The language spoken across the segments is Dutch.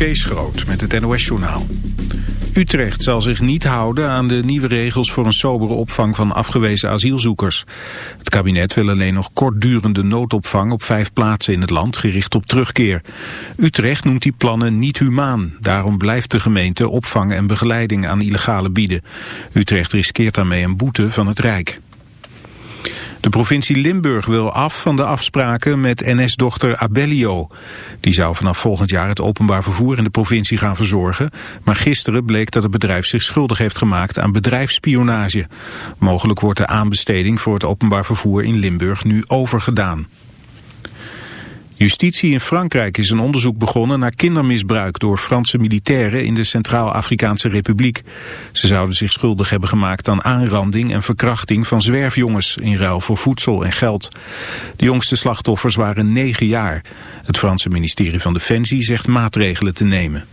Kees Groot met het NOS-journaal. Utrecht zal zich niet houden aan de nieuwe regels voor een sobere opvang van afgewezen asielzoekers. Het kabinet wil alleen nog kortdurende noodopvang op vijf plaatsen in het land gericht op terugkeer. Utrecht noemt die plannen niet humaan. Daarom blijft de gemeente opvang en begeleiding aan illegale bieden. Utrecht riskeert daarmee een boete van het Rijk. De provincie Limburg wil af van de afspraken met NS-dochter Abellio. Die zou vanaf volgend jaar het openbaar vervoer in de provincie gaan verzorgen. Maar gisteren bleek dat het bedrijf zich schuldig heeft gemaakt aan bedrijfsspionage. Mogelijk wordt de aanbesteding voor het openbaar vervoer in Limburg nu overgedaan. Justitie in Frankrijk is een onderzoek begonnen naar kindermisbruik door Franse militairen in de Centraal-Afrikaanse Republiek. Ze zouden zich schuldig hebben gemaakt aan aanranding en verkrachting van zwerfjongens in ruil voor voedsel en geld. De jongste slachtoffers waren negen jaar. Het Franse ministerie van Defensie zegt maatregelen te nemen.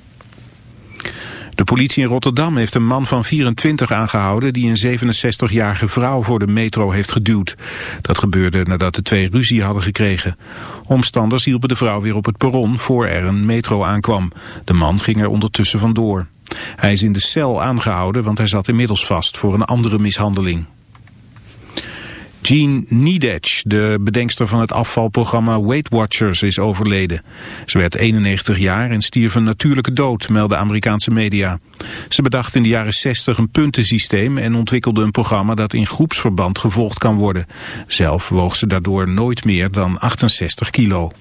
De politie in Rotterdam heeft een man van 24 aangehouden die een 67-jarige vrouw voor de metro heeft geduwd. Dat gebeurde nadat de twee ruzie hadden gekregen. Omstanders hielpen de vrouw weer op het perron voor er een metro aankwam. De man ging er ondertussen vandoor. Hij is in de cel aangehouden, want hij zat inmiddels vast voor een andere mishandeling. Jean Niedetsch, de bedenkster van het afvalprogramma Weight Watchers, is overleden. Ze werd 91 jaar en stierf een natuurlijke dood, melden Amerikaanse media. Ze bedacht in de jaren 60 een puntensysteem en ontwikkelde een programma dat in groepsverband gevolgd kan worden. Zelf woog ze daardoor nooit meer dan 68 kilo.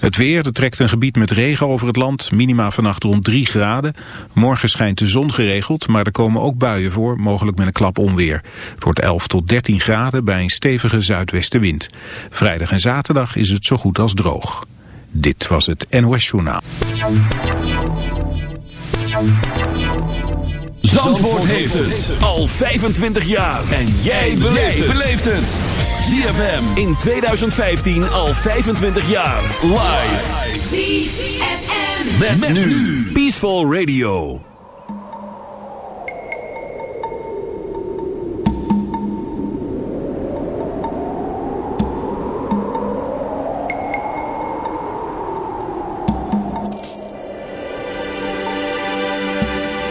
Het weer, er trekt een gebied met regen over het land. Minima vannacht rond 3 graden. Morgen schijnt de zon geregeld, maar er komen ook buien voor, mogelijk met een klap onweer. Het wordt 11 tot 13 graden bij een stevige zuidwestenwind. Vrijdag en zaterdag is het zo goed als droog. Dit was het NOS Journaal. Zandvoort heeft het al 25 jaar. En jij beleeft het. ZFM in 2015 al 25 jaar. Live. ZFM. Met, met nu. Peaceful Radio.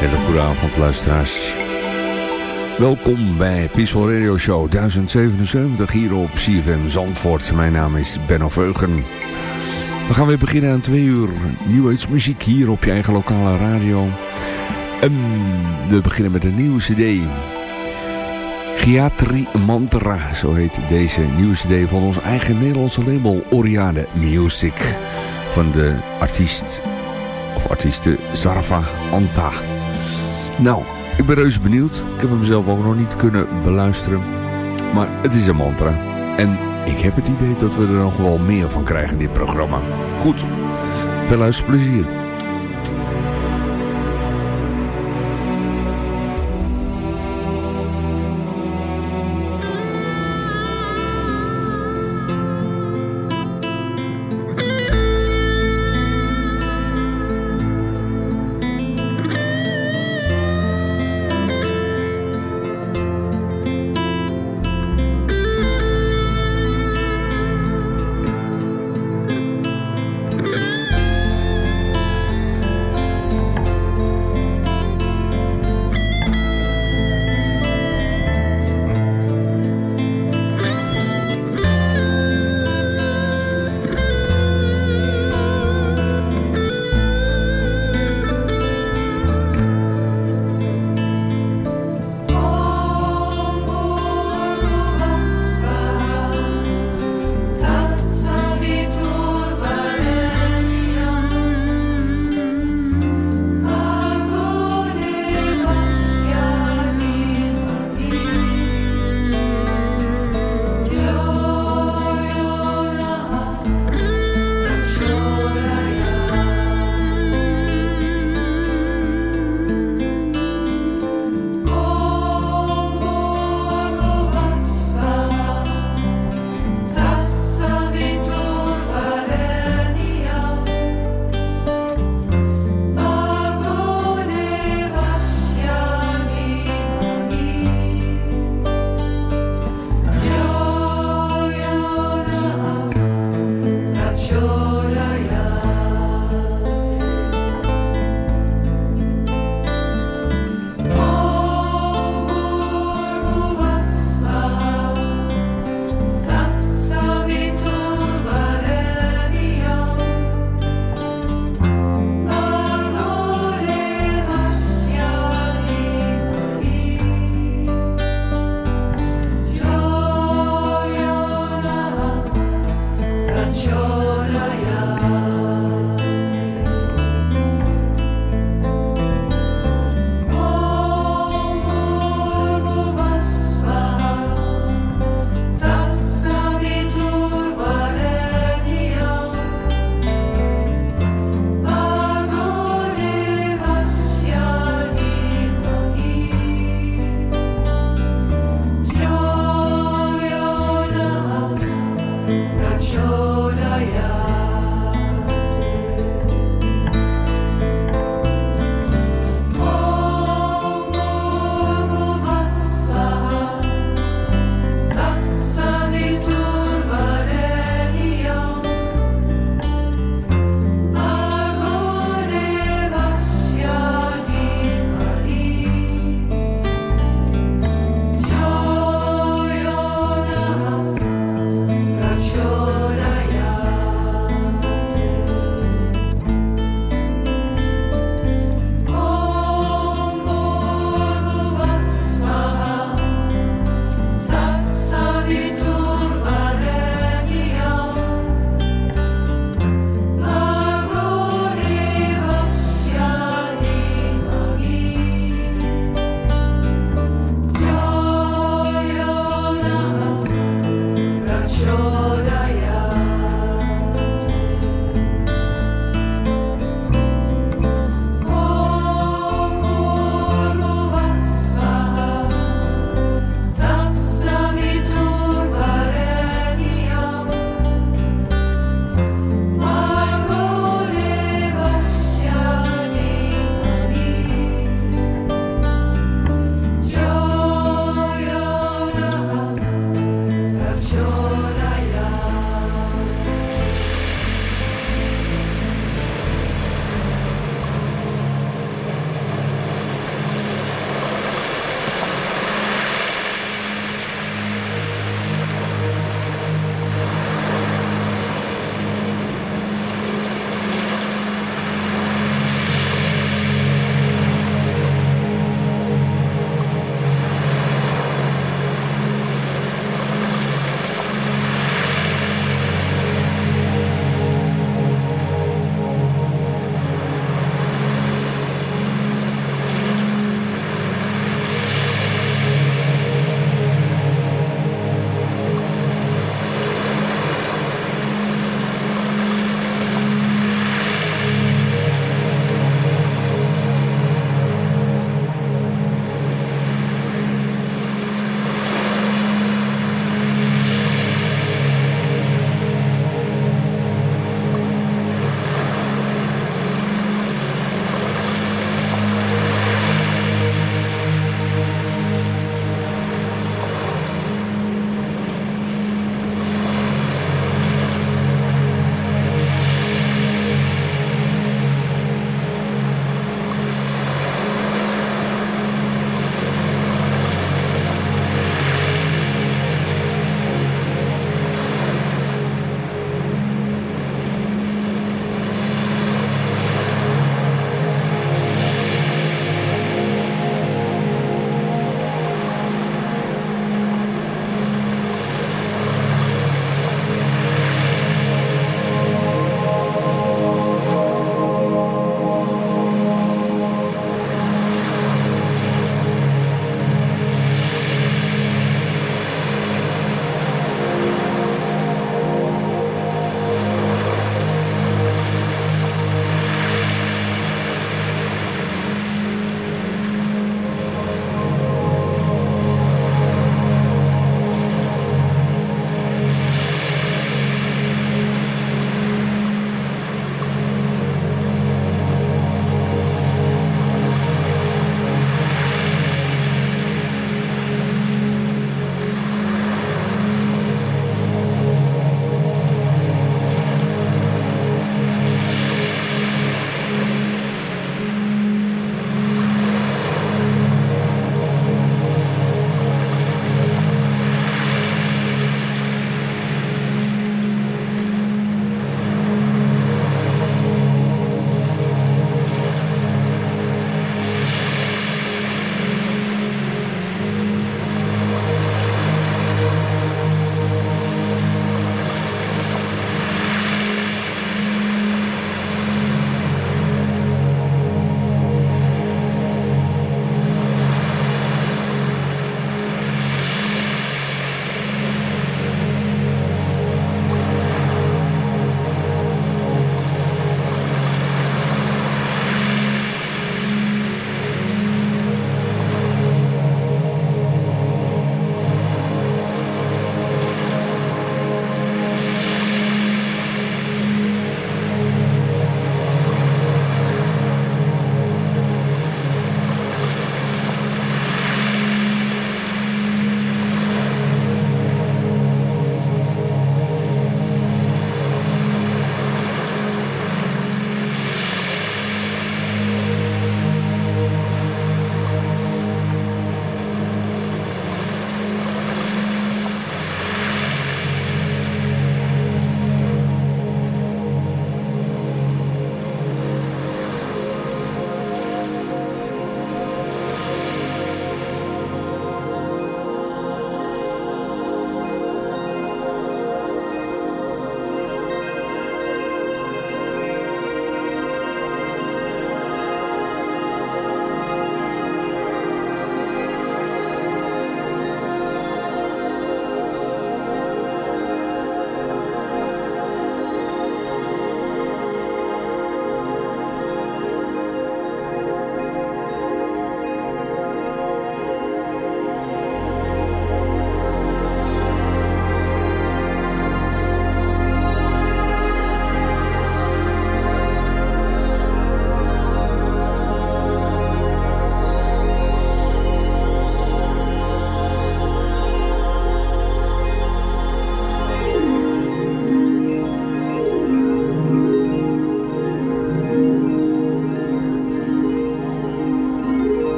Hele goede avond luisteraars. Welkom bij Peaceful Radio Show 1077 hier op CFM Zandvoort. Mijn naam is Benno Veugen. We gaan weer beginnen aan twee uur New muziek hier op je eigen lokale radio. En we beginnen met een nieuwe cd. Giatri Mantra, zo heet deze nieuwe cd van ons eigen Nederlandse label Oriade Music. Van de artiest, of artieste Sarva Anta. Nou, ik ben reuze benieuwd. Ik heb hem zelf ook nog niet kunnen beluisteren. Maar het is een mantra. En ik heb het idee dat we er nog wel meer van krijgen in dit programma. Goed, veel luisterplezier.